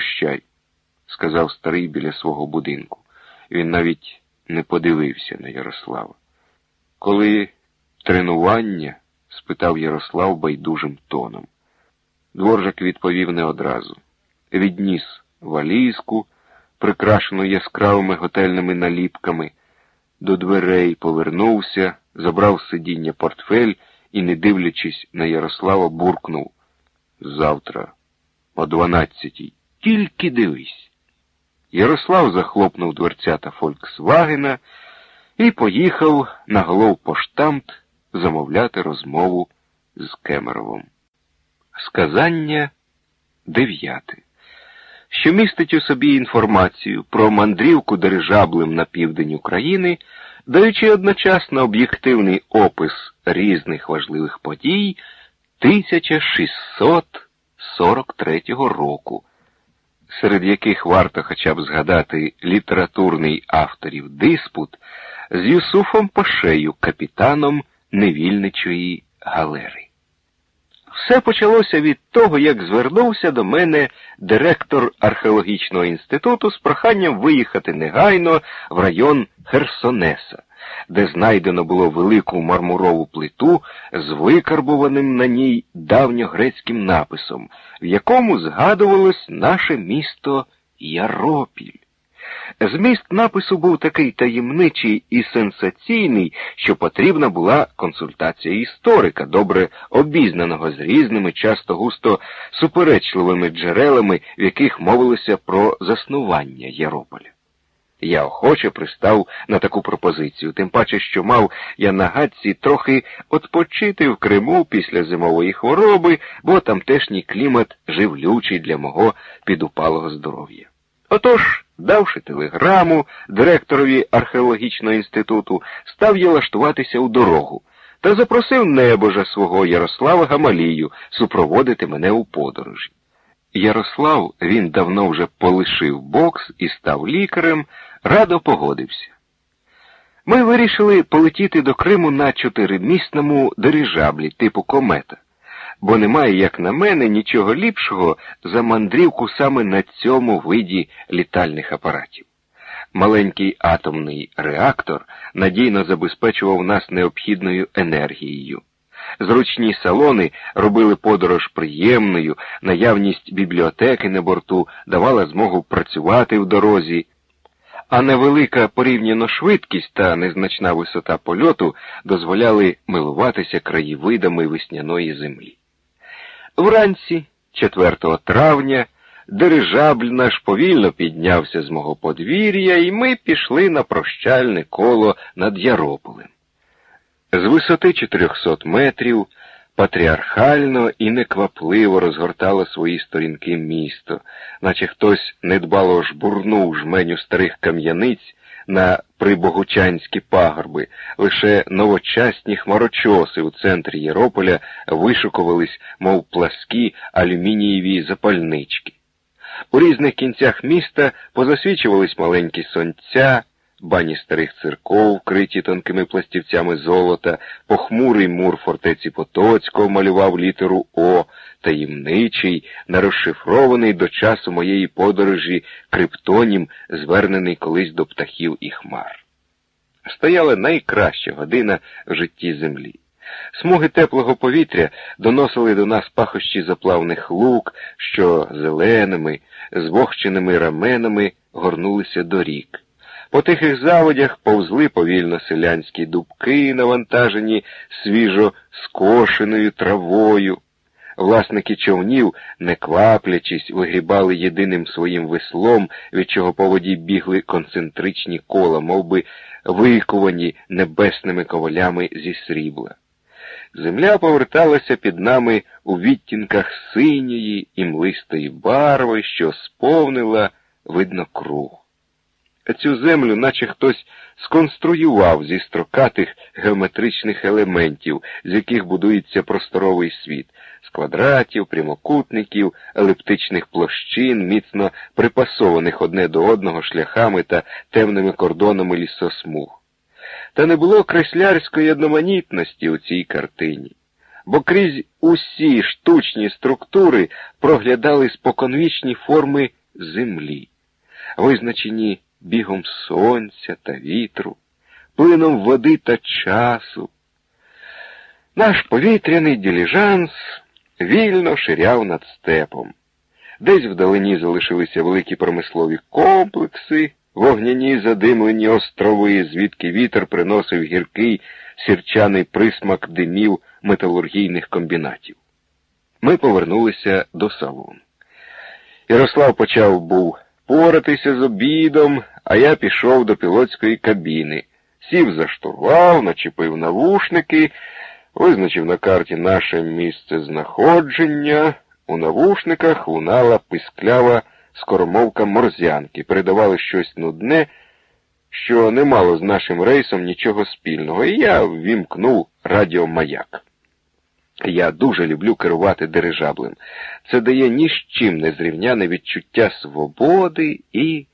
Прощай, сказав старий біля свого будинку. Він навіть не подивився на Ярослава. Коли тренування? спитав Ярослав байдужим тоном. Дворжак відповів не одразу. Відніс валізку, прикрашену яскравими готельними наліпками, до дверей повернувся, забрав сидіння портфель і, не дивлячись на Ярослава, буркнув. Завтра, о дванадцятій, тільки дивись. Ярослав захлопнув дверцята Фольксвагена і поїхав на головпоштамт замовляти розмову з Кемеровим. Сказання дев'яте, що містить у собі інформацію про мандрівку дирижаблем на південь України, даючи одночасно об'єктивний опис різних важливих подій 1643 року, серед яких варто хоча б згадати літературний авторів диспут з Юсуфом Пашею, капітаном невільничої галери. Все почалося від того, як звернувся до мене директор археологічного інституту з проханням виїхати негайно в район Херсонеса, де знайдено було велику мармурову плиту з викарбуваним на ній давньогрецьким написом, в якому згадувалось наше місто Яропіль. Зміст напису був такий таємничий і сенсаційний, що потрібна була консультація історика, добре обізнаного з різними, часто густо суперечливими джерелами, в яких мовилося про заснування Єрополя. Я охоче пристав на таку пропозицію, тим паче, що мав я на гадці трохи отпочити в Криму після зимової хвороби, бо тамтешній клімат живлючий для мого підупалого здоров'я. Отож, давши телеграму директорові археологічного інституту, став я лаштуватися у дорогу та запросив небожа свого Ярослава Гамалію супроводити мене у подорожі. Ярослав він давно вже полишив бокс і став лікарем, радо погодився. Ми вирішили полетіти до Криму на чотиримісному дирижаблі типу комета бо немає, як на мене, нічого ліпшого за мандрівку саме на цьому виді літальних апаратів. Маленький атомний реактор надійно забезпечував нас необхідною енергією. Зручні салони робили подорож приємною, наявність бібліотеки на борту давала змогу працювати в дорозі, а невелика порівняно швидкість та незначна висота польоту дозволяли милуватися краєвидами весняної землі. Вранці, 4 травня, дирижабль наш повільно піднявся з мого подвір'я, і ми пішли на прощальне коло над Ярополем. З висоти 400 метрів патріархально і неквапливо розгортало свої сторінки місто, наче хтось недбало жбурнув жменю старих кам'яниць на прибогучанські пагорби, лише новочасні хмарочоси у центрі Єрополя вишукувались, мов пласкі алюмінієві запальнички. У різних кінцях міста позасвічувались маленькі сонця, бані старих церков, вкриті тонкими пластівцями золота, похмурий мур фортеці Потоцького малював літеру О, таємничий, нерозшифрований до часу моєї подорожі криптонім, звернений колись до птахів і хмар. Стояла найкраща година в житті землі. Смуги теплого повітря доносили до нас пахощі заплавних лук, що зеленими, звохченими раменами горнулися до рік. По тихих заводях повзли повільно селянські дубки, навантажені свіжо скошеною травою. Власники човнів, не кваплячись, вигрібали єдиним своїм веслом, від чого по воді бігли концентричні кола, мов би викувані небесними ковалями зі срібла. Земля поверталася під нами у відтінках синьої і млистої барви, що сповнила, видно, круг. Цю землю, наче хтось сконструював зі строкатих геометричних елементів, з яких будується просторовий світ, з квадратів, прямокутників, елептичних площин, міцно припасованих одне до одного шляхами та темними кордонами лісосмуг. Та не було креслярської одноманітності у цій картині, бо крізь усі штучні структури проглядали споконвічні форми землі, визначені бігом сонця та вітру, плином води та часу. Наш повітряний діліжанс вільно ширяв над степом. Десь вдалині залишилися великі промислові комплекси, вогняні задимлені острови, звідки вітер приносив гіркий сірчаний присмак димів металургійних комбінатів. Ми повернулися до салону. Ярослав почав був поратися з обідом, а я пішов до пілотської кабіни, сів за штурвал, начепив навушники, визначив на карті наше місце знаходження. У навушниках лунала писклява скоромовка морзянки, передавали щось нудне, що не мало з нашим рейсом нічого спільного, і я ввімкнув радіомаяк. Я дуже люблю керувати дирижаблем. Це дає ні з чим незрівняне відчуття свободи і